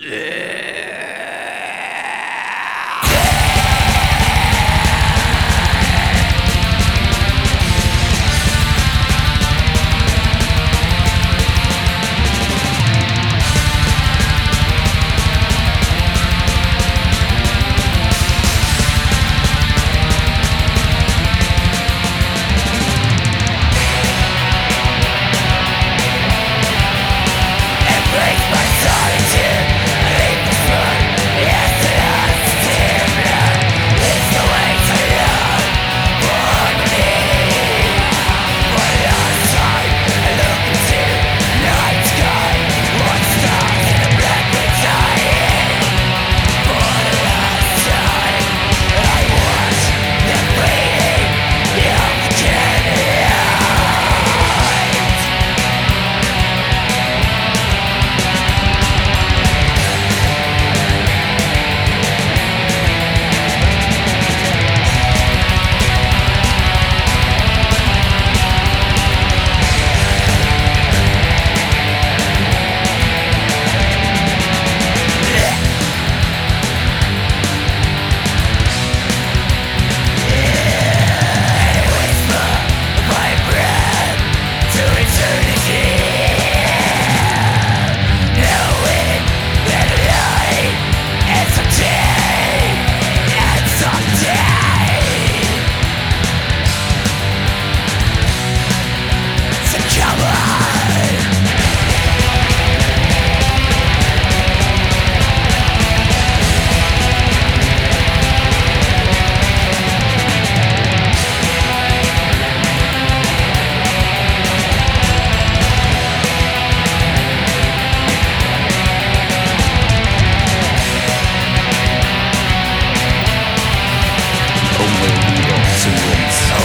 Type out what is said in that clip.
Yeah. syndromes.